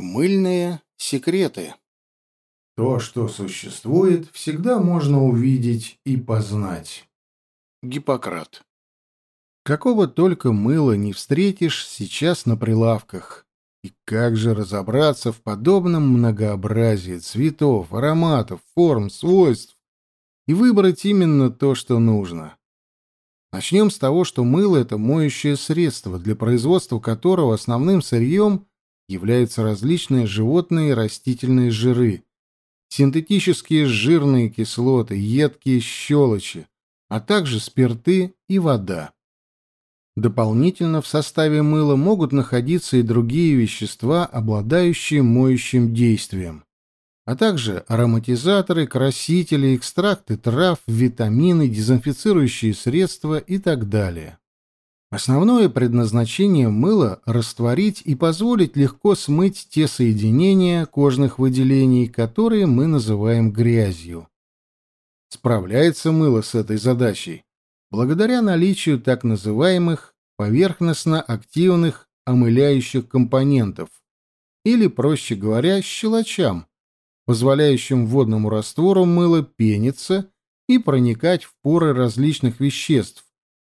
Мыльные секреты. То, что существует, всегда можно увидеть и познать. Гиппократ. Какого только мыла не встретишь сейчас на прилавках. И как же разобраться в подобном многообразии цветов, ароматов, форм, свойств и выбрать именно то, что нужно? Начнем с того, что мыло — это моющее средство, для производства которого основным сырьем являются различные животные и растительные жиры, синтетические жирные кислоты, едкие щелочи, а также спирты и вода. Дополнительно в составе мыла могут находиться и другие вещества, обладающие моющим действием, а также ароматизаторы, красители, экстракты трав, витамины, дезинфицирующие средства и так далее. Основное предназначение мыла – растворить и позволить легко смыть те соединения кожных выделений, которые мы называем грязью. Справляется мыло с этой задачей благодаря наличию так называемых поверхностно-активных омыляющих компонентов, или, проще говоря, щелочам, позволяющим водному раствору мыла пениться и проникать в поры различных веществ,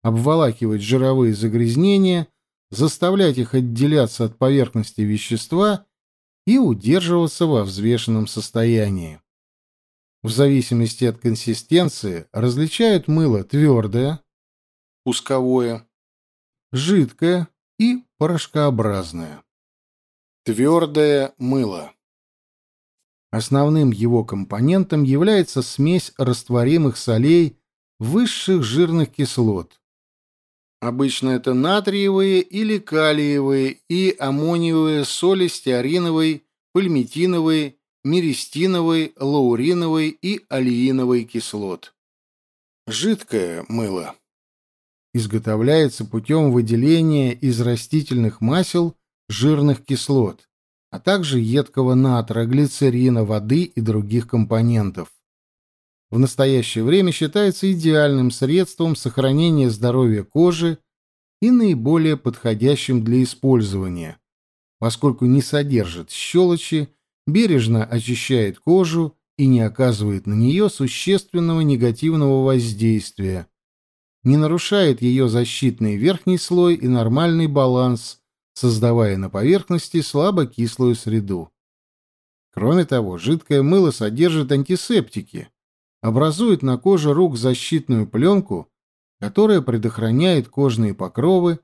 обволакивать жировые загрязнения, заставлять их отделяться от поверхности вещества и удерживаться во взвешенном состоянии. В зависимости от консистенции различают мыло твердое, пусковое, жидкое и порошкообразное. Твердое мыло. Основным его компонентом является смесь растворимых солей высших жирных кислот, Обычно это натриевые или калиевые и аммониевые соли стеариновой, пальмитиновой, миристиновой, лауриновой и алииновой кислот. Жидкое мыло. Изготовляется путем выделения из растительных масел жирных кислот, а также едкого натра, глицерина, воды и других компонентов в настоящее время считается идеальным средством сохранения здоровья кожи и наиболее подходящим для использования, поскольку не содержит щелочи, бережно очищает кожу и не оказывает на нее существенного негативного воздействия, не нарушает ее защитный верхний слой и нормальный баланс, создавая на поверхности слабокислую среду. Кроме того, жидкое мыло содержит антисептики, образует на коже рук защитную пленку, которая предохраняет кожные покровы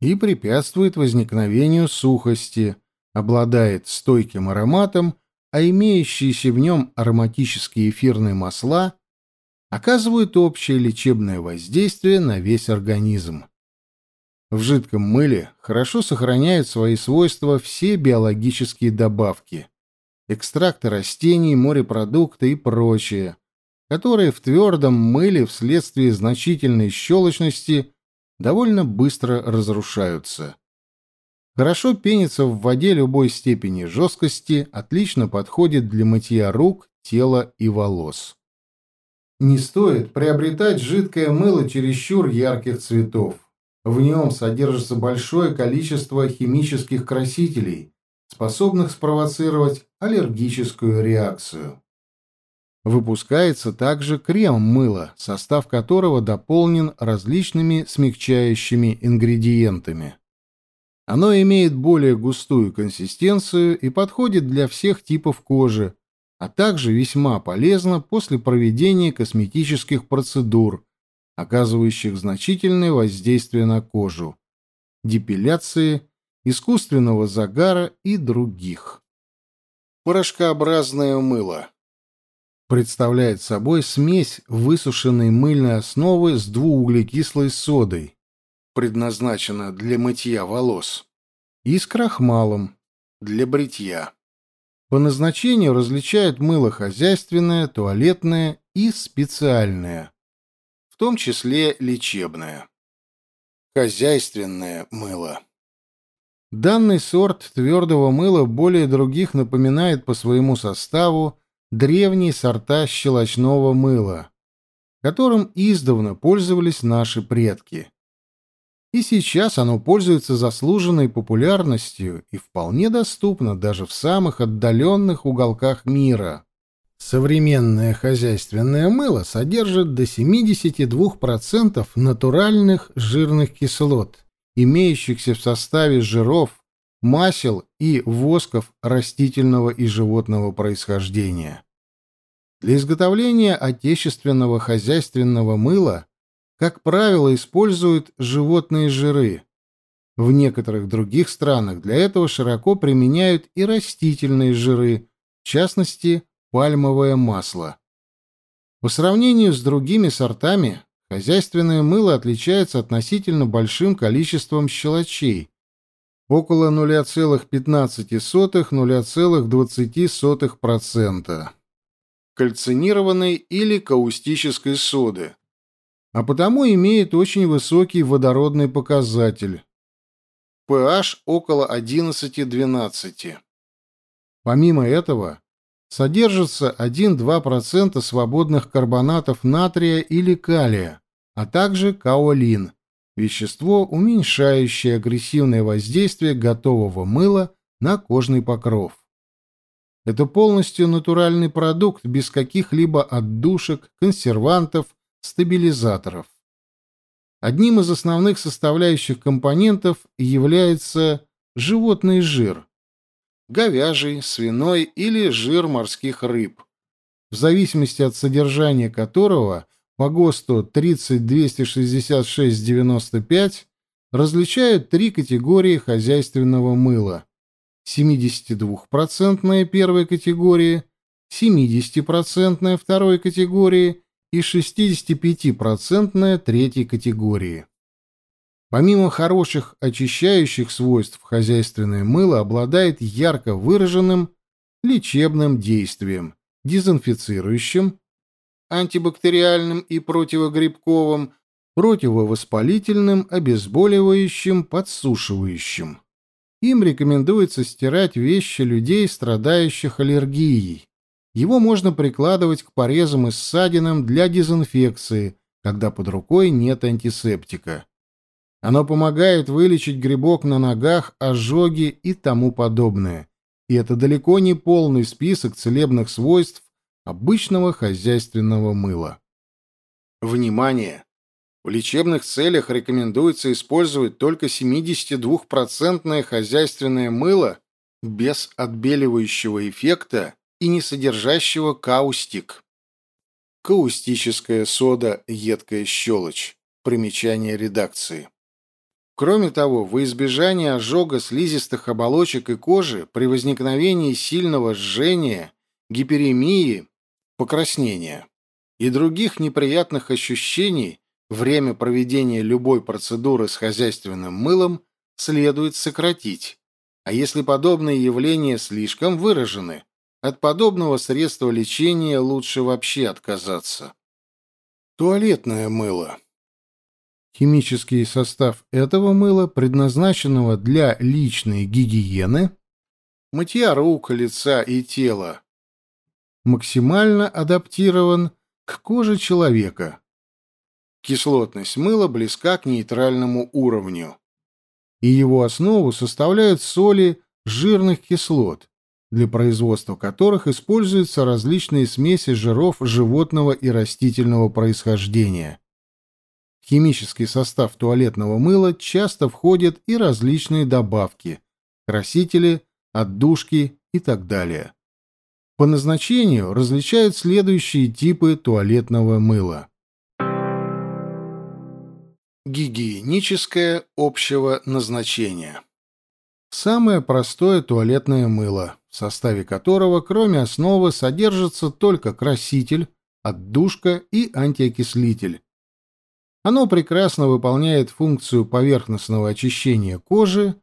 и препятствует возникновению сухости, обладает стойким ароматом, а имеющиеся в нем ароматические эфирные масла оказывают общее лечебное воздействие на весь организм. В жидком мыле хорошо сохраняют свои свойства все биологические добавки, экстракты растений, морепродукты и прочее, которые в твердом мыле вследствие значительной щелочности довольно быстро разрушаются. Хорошо пенится в воде любой степени жесткости, отлично подходит для мытья рук, тела и волос. Не стоит приобретать жидкое мыло чересчур ярких цветов. В нем содержится большое количество химических красителей, способных спровоцировать аллергическую реакцию. Выпускается также крем-мыло, состав которого дополнен различными смягчающими ингредиентами. Оно имеет более густую консистенцию и подходит для всех типов кожи, а также весьма полезно после проведения косметических процедур, оказывающих значительное воздействие на кожу, депиляции, искусственного загара и других. Порошкообразное мыло представляет собой смесь высушенной мыльной основы с двууглекислой содой, предназначена для мытья волос, и с крахмалом для бритья. По назначению различают мыло хозяйственное, туалетное и специальное, в том числе лечебное. Хозяйственное мыло. Данный сорт твердого мыла более других напоминает по своему составу древние сорта щелочного мыла, которым издавна пользовались наши предки. И сейчас оно пользуется заслуженной популярностью и вполне доступно даже в самых отдаленных уголках мира. Современное хозяйственное мыло содержит до 72% натуральных жирных кислот, имеющихся в составе жиров, масел и восков растительного и животного происхождения. Для изготовления отечественного хозяйственного мыла, как правило, используют животные жиры. В некоторых других странах для этого широко применяют и растительные жиры, в частности, пальмовое масло. По сравнению с другими сортами, хозяйственное мыло отличается относительно большим количеством щелочей, около 0,15-0,20% кальцинированной или каустической соды, а потому имеет очень высокий водородный показатель. pH около 11-12. Помимо этого, содержится 1-2% свободных карбонатов натрия или калия, а также каолин, вещество, уменьшающее агрессивное воздействие готового мыла на кожный покров. Это полностью натуральный продукт без каких-либо отдушек, консервантов, стабилизаторов. Одним из основных составляющих компонентов является животный жир, говяжий, свиной или жир морских рыб, в зависимости от содержания которого по ГОСТу 3026695 различают три категории хозяйственного мыла. 72% первой категории, 70% второй категории и 65% третьей категории. Помимо хороших очищающих свойств, хозяйственное мыло обладает ярко выраженным лечебным действием, дезинфицирующим, антибактериальным и противогрибковым, противовоспалительным, обезболивающим, подсушивающим. Им рекомендуется стирать вещи людей, страдающих аллергией. Его можно прикладывать к порезам и ссадинам для дезинфекции, когда под рукой нет антисептика. Оно помогает вылечить грибок на ногах, ожоги и тому подобное. И это далеко не полный список целебных свойств обычного хозяйственного мыла. Внимание! В лечебных целях рекомендуется использовать только 72% хозяйственное мыло без отбеливающего эффекта и не содержащего каустик. Каустическая сода «Едкая щелочь». Примечание редакции. Кроме того, во избежание ожога слизистых оболочек и кожи при возникновении сильного жжения, гиперемии, покраснения и других неприятных ощущений время проведения любой процедуры с хозяйственным мылом следует сократить. А если подобные явления слишком выражены, от подобного средства лечения лучше вообще отказаться. Туалетное мыло. Химический состав этого мыла, предназначенного для личной гигиены, мытья рук, лица и тела, максимально адаптирован к коже человека. Кислотность мыла близка к нейтральному уровню. И его основу составляют соли жирных кислот, для производства которых используются различные смеси жиров животного и растительного происхождения химический состав туалетного мыла часто входят и различные добавки, красители, отдушки и так далее. По назначению различают следующие типы туалетного мыла. Гигиеническое общего назначения. Самое простое туалетное мыло, в составе которого, кроме основы, содержится только краситель, отдушка и антиокислитель, оно прекрасно выполняет функцию поверхностного очищения кожи,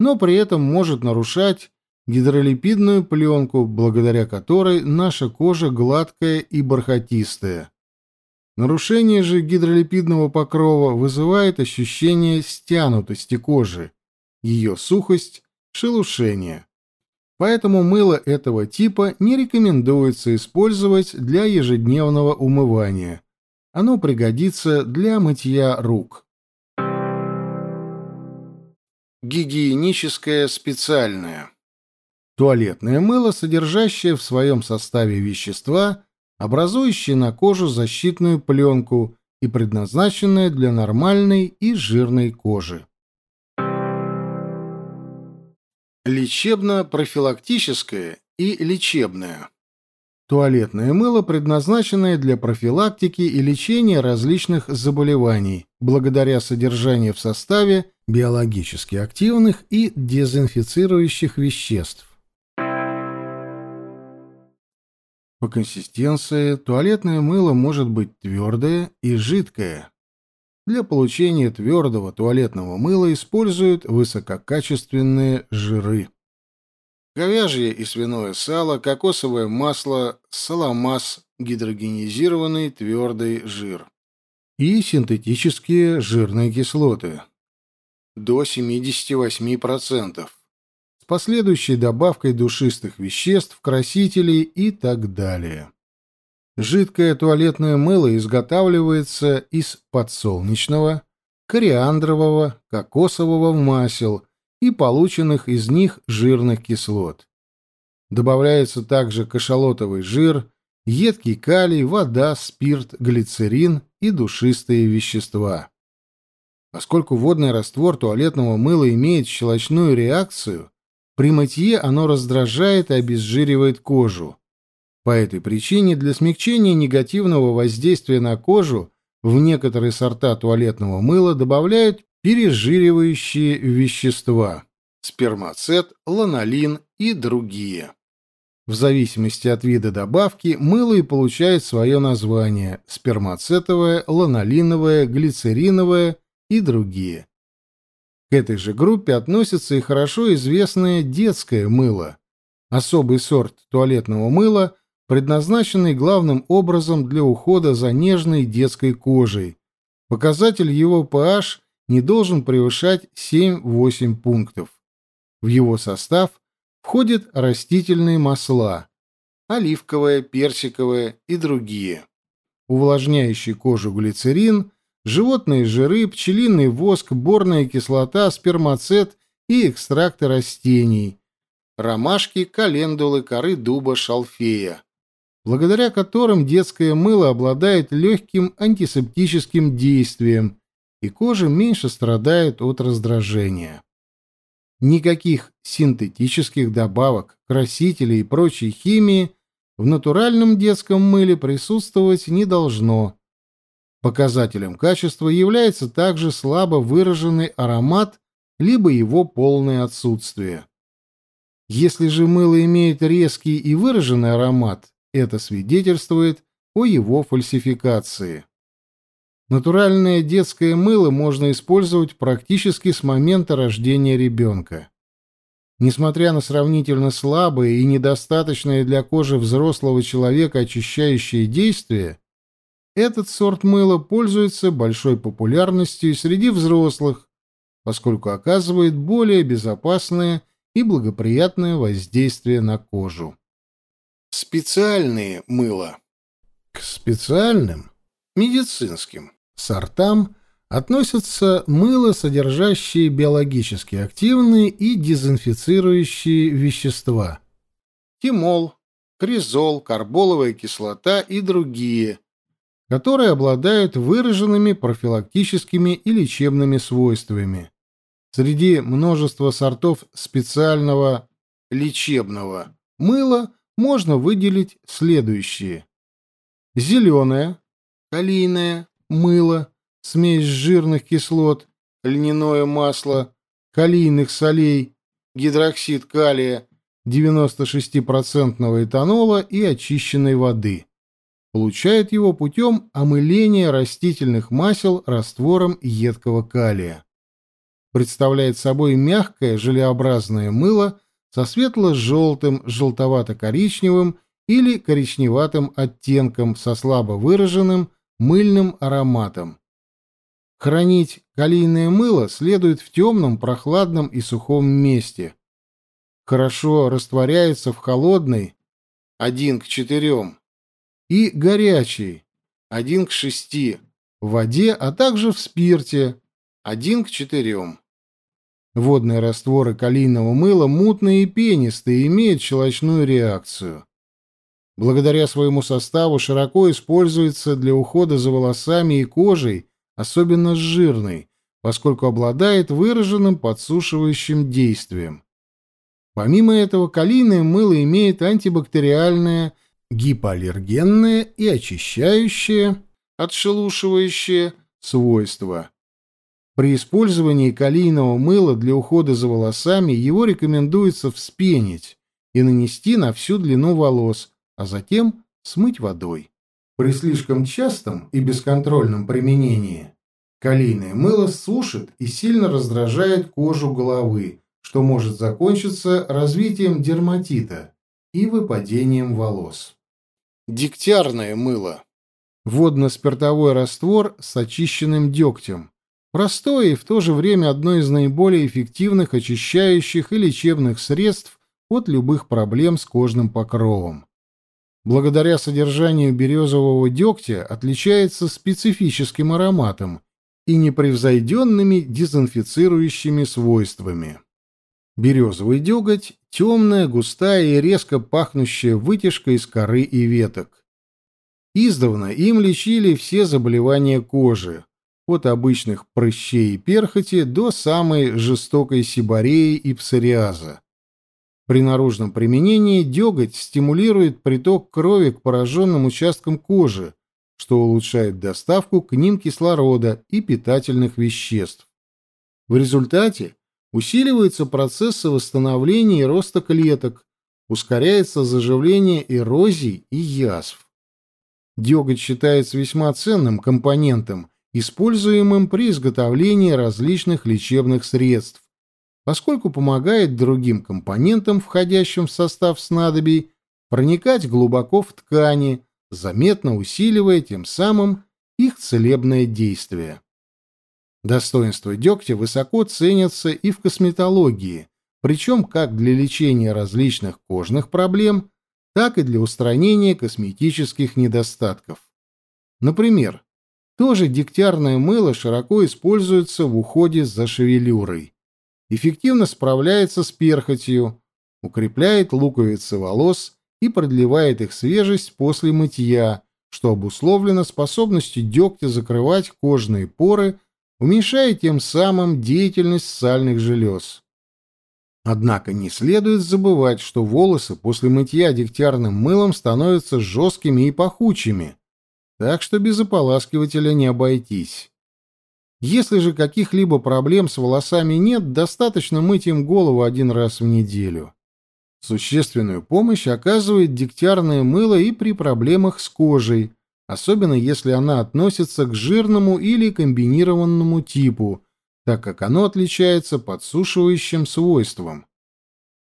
но при этом может нарушать гидролипидную пленку, благодаря которой наша кожа гладкая и бархатистая. Нарушение же гидролипидного покрова вызывает ощущение стянутости кожи, ее сухость, шелушение. Поэтому мыло этого типа не рекомендуется использовать для ежедневного умывания – оно пригодится для мытья рук. Гигиеническое специальное. Туалетное мыло, содержащее в своем составе вещества, образующие на кожу защитную пленку и предназначенное для нормальной и жирной кожи. Лечебно-профилактическое и лечебное. Туалетное мыло, предназначенное для профилактики и лечения различных заболеваний, благодаря содержанию в составе биологически активных и дезинфицирующих веществ. По консистенции туалетное мыло может быть твердое и жидкое. Для получения твердого туалетного мыла используют высококачественные жиры говяжье и свиное сало, кокосовое масло, саламас, гидрогенизированный твердый жир. И синтетические жирные кислоты. До 78%. Последующей добавкой душистых веществ, красителей и так далее. Жидкое туалетное мыло изготавливается из подсолнечного, кориандрового, кокосового масел – и полученных из них жирных кислот. Добавляется также кашалотовый жир, едкий калий, вода, спирт, глицерин и душистые вещества. Поскольку водный раствор туалетного мыла имеет щелочную реакцию, при мытье оно раздражает и обезжиривает кожу. По этой причине для смягчения негативного воздействия на кожу в некоторые сорта туалетного мыла добавляют пережиривающие вещества, спермацет, ланолин и другие. В зависимости от вида добавки мыло и получает свое название – спермацетовое, ланолиновое, глицериновое и другие. К этой же группе относится и хорошо известное детское мыло, особый сорт туалетного мыла, предназначенный главным образом для ухода за нежной детской кожей. Показатель его pH не должен превышать 7-8 пунктов. В его состав входят растительные масла, оливковое, персиковое и другие. Увлажняющий кожу глицерин, животные жиры, пчелиный воск, борная кислота, спермацет и экстракты растений, ромашки, календулы, коры дуба, шалфея, благодаря которым детское мыло обладает легким антисептическим действием и кожа меньше страдает от раздражения. Никаких синтетических добавок, красителей и прочей химии в натуральном детском мыле присутствовать не должно. Показателем качества является также слабо выраженный аромат либо его полное отсутствие. Если же мыло имеет резкий и выраженный аромат, это свидетельствует о его фальсификации. Натуральное детское мыло можно использовать практически с момента рождения ребенка. Несмотря на сравнительно слабое и недостаточное для кожи взрослого человека очищающее действие, этот сорт мыла пользуется большой популярностью среди взрослых, поскольку оказывает более безопасное и благоприятное воздействие на кожу. Специальные мыла. К специальным медицинским сортам относятся мыло, содержащие биологически активные и дезинфицирующие вещества. Тимол, кризол, карболовая кислота и другие, которые обладают выраженными профилактическими и лечебными свойствами. Среди множества сортов специального лечебного мыла можно выделить следующие. Зеленое, калийное, мыло, смесь жирных кислот, льняное масло, калийных солей, гидроксид калия, 96% этанола и очищенной воды. Получает его путем омыления растительных масел раствором едкого калия. Представляет собой мягкое желеобразное мыло со светло-желтым, желтовато-коричневым или коричневатым оттенком со слабо выраженным мыльным ароматом. Хранить калийное мыло следует в темном, прохладном и сухом месте. Хорошо растворяется в холодной 1 к 4 и горячей 1 к 6 воде, а также в спирте 1 к 4. Водные растворы калийного мыла мутные и пенистые имеют щелочную реакцию. Благодаря своему составу широко используется для ухода за волосами и кожей, особенно с жирной, поскольку обладает выраженным подсушивающим действием. Помимо этого, калийное мыло имеет антибактериальное, гипоаллергенное и очищающее, отшелушивающее свойства. При использовании калийного мыла для ухода за волосами его рекомендуется вспенить и нанести на всю длину волос, а затем смыть водой. При слишком частом и бесконтрольном применении калийное мыло сушит и сильно раздражает кожу головы, что может закончиться развитием дерматита и выпадением волос. Дегтярное мыло. Водно-спиртовой раствор с очищенным дегтем, Простое и в то же время одно из наиболее эффективных очищающих и лечебных средств от любых проблем с кожным покровом. Благодаря содержанию березового дегтя отличается специфическим ароматом и непревзойденными дезинфицирующими свойствами. Березовый деготь – темная, густая и резко пахнущая вытяжка из коры и веток. Издавна им лечили все заболевания кожи, от обычных прыщей и перхоти до самой жестокой сибореи и псориаза. При наружном применении деготь стимулирует приток крови к пораженным участкам кожи, что улучшает доставку к ним кислорода и питательных веществ. В результате усиливаются процессы восстановления и роста клеток, ускоряется заживление эрозий и язв. Деготь считается весьма ценным компонентом используемым при изготовлении различных лечебных средств, поскольку помогает другим компонентам, входящим в состав снадобий, проникать глубоко в ткани, заметно усиливая тем самым их целебное действие. Достоинства дегтя высоко ценятся и в косметологии, причем как для лечения различных кожных проблем, так и для устранения косметических недостатков. Например, тоже дегтярное мыло широко используется в уходе за шевелюрой. Эффективно справляется с перхотью, укрепляет луковицы волос и продлевает их свежесть после мытья, что обусловлено способностью дегтя закрывать кожные поры, уменьшая тем самым деятельность сальных желез. Однако не следует забывать, что волосы после мытья дегтярным мылом становятся жесткими и пахучими, так что без ополаскивателя не обойтись. Если же каких-либо проблем с волосами нет, достаточно мыть им голову один раз в неделю. Существенную помощь оказывает дегтярное мыло и при проблемах с кожей, особенно если она относится к жирному или комбинированному типу, так как оно отличается подсушивающим свойством.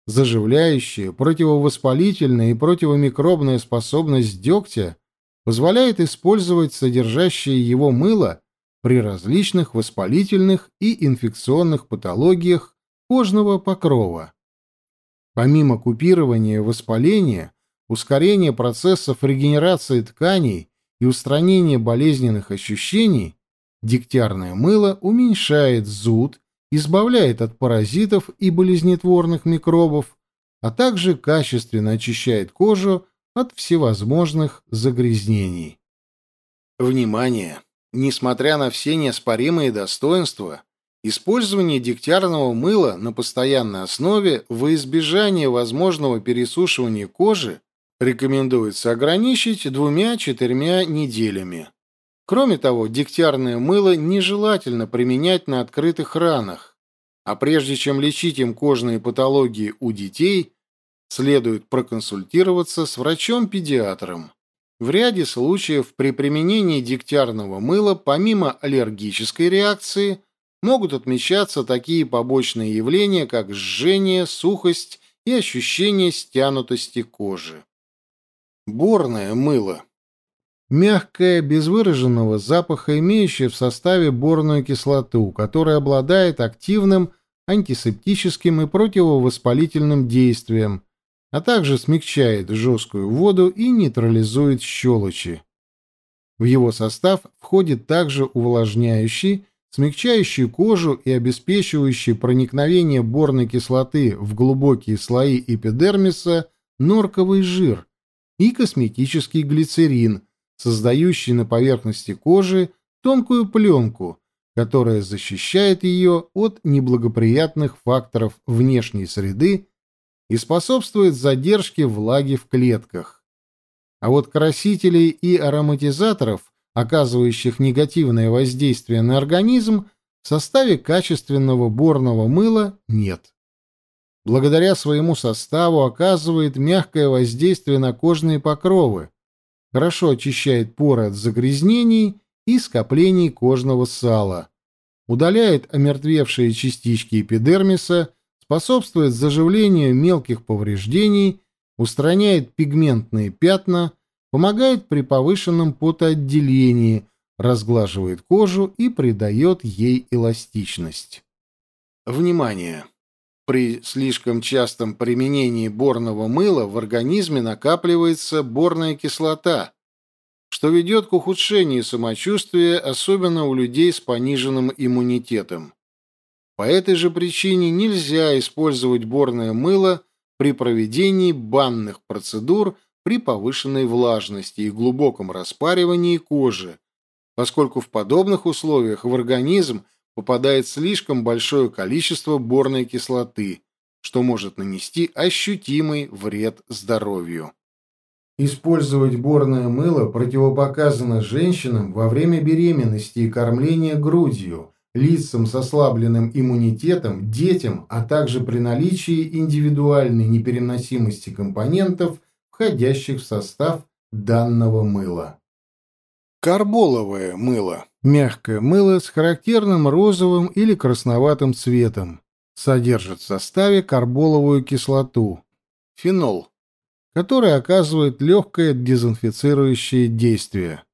Заживляющая, противовоспалительная и противомикробная способность дегтя позволяет использовать содержащее его мыло при различных воспалительных и инфекционных патологиях кожного покрова. Помимо купирования воспаления, ускорения процессов регенерации тканей и устранения болезненных ощущений, дегтярное мыло уменьшает зуд, избавляет от паразитов и болезнетворных микробов, а также качественно очищает кожу от всевозможных загрязнений. Внимание! Несмотря на все неоспоримые достоинства, использование дегтярного мыла на постоянной основе во избежание возможного пересушивания кожи рекомендуется ограничить двумя-четырьмя неделями. Кроме того, дегтярное мыло нежелательно применять на открытых ранах, а прежде чем лечить им кожные патологии у детей, следует проконсультироваться с врачом-педиатром. В ряде случаев при применении дегтярного мыла помимо аллергической реакции могут отмечаться такие побочные явления, как жжение, сухость и ощущение стянутости кожи. Борное мыло. Мягкое, без выраженного запаха, имеющее в составе борную кислоту, которая обладает активным антисептическим и противовоспалительным действием, а также смягчает жесткую воду и нейтрализует щелочи. В его состав входит также увлажняющий, смягчающий кожу и обеспечивающий проникновение борной кислоты в глубокие слои эпидермиса норковый жир и косметический глицерин, создающий на поверхности кожи тонкую пленку, которая защищает ее от неблагоприятных факторов внешней среды и способствует задержке влаги в клетках. А вот красителей и ароматизаторов, оказывающих негативное воздействие на организм, в составе качественного борного мыла нет. Благодаря своему составу оказывает мягкое воздействие на кожные покровы, хорошо очищает поры от загрязнений и скоплений кожного сала, удаляет омертвевшие частички эпидермиса, способствует заживлению мелких повреждений, устраняет пигментные пятна, помогает при повышенном потоотделении, разглаживает кожу и придает ей эластичность. Внимание! При слишком частом применении борного мыла в организме накапливается борная кислота, что ведет к ухудшению самочувствия, особенно у людей с пониженным иммунитетом. По этой же причине нельзя использовать борное мыло при проведении банных процедур при повышенной влажности и глубоком распаривании кожи, поскольку в подобных условиях в организм попадает слишком большое количество борной кислоты, что может нанести ощутимый вред здоровью. Использовать борное мыло противопоказано женщинам во время беременности и кормления грудью, лицам с ослабленным иммунитетом, детям, а также при наличии индивидуальной непереносимости компонентов, входящих в состав данного мыла. Карболовое мыло Мягкое мыло с характерным розовым или красноватым цветом. Содержит в составе карболовую кислоту, фенол, которая оказывает легкое дезинфицирующее действие.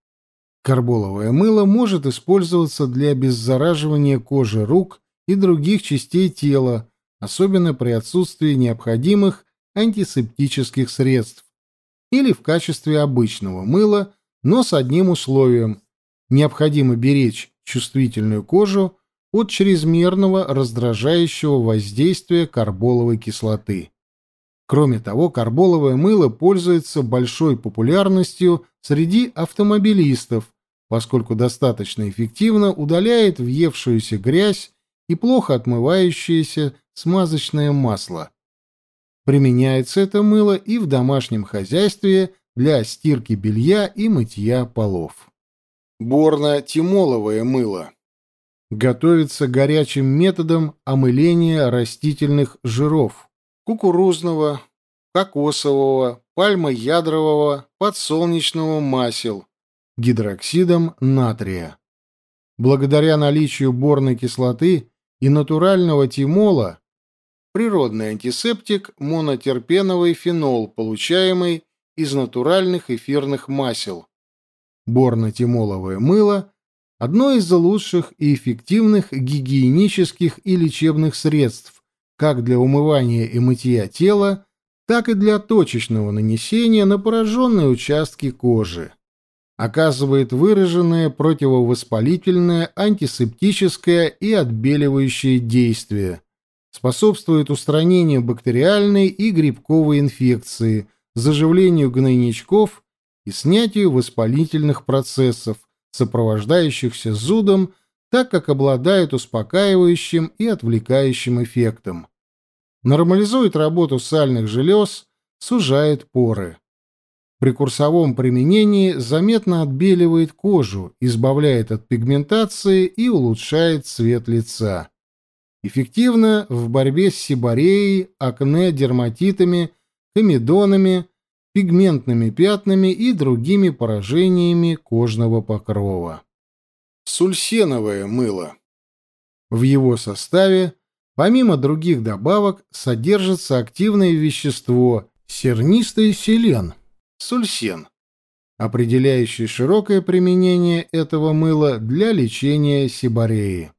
Карболовое мыло может использоваться для обеззараживания кожи рук и других частей тела, особенно при отсутствии необходимых антисептических средств, или в качестве обычного мыла, но с одним условием – необходимо беречь чувствительную кожу от чрезмерного раздражающего воздействия карболовой кислоты. Кроме того, карболовое мыло пользуется большой популярностью среди автомобилистов, поскольку достаточно эффективно удаляет въевшуюся грязь и плохо отмывающееся смазочное масло. Применяется это мыло и в домашнем хозяйстве для стирки белья и мытья полов борно-тимоловое мыло. Готовится горячим методом омыления растительных жиров кукурузного, кокосового, пальмоядрового, подсолнечного масел гидроксидом натрия. Благодаря наличию борной кислоты и натурального тимола природный антисептик монотерпеновый фенол, получаемый из натуральных эфирных масел, Борно-тимоловое мыло – одно из лучших и эффективных гигиенических и лечебных средств как для умывания и мытья тела, так и для точечного нанесения на пораженные участки кожи. Оказывает выраженное противовоспалительное, антисептическое и отбеливающее действие. Способствует устранению бактериальной и грибковой инфекции, заживлению гнойничков и снятию воспалительных процессов, сопровождающихся зудом, так как обладает успокаивающим и отвлекающим эффектом. Нормализует работу сальных желез, сужает поры. При курсовом применении заметно отбеливает кожу, избавляет от пигментации и улучшает цвет лица. Эффективно в борьбе с сибореей, акне, дерматитами, комедонами, пигментными пятнами и другими поражениями кожного покрова. Сульсеновое мыло. В его составе, помимо других добавок, содержится активное вещество сернистый селен, сульсен, определяющий широкое применение этого мыла для лечения сибореи.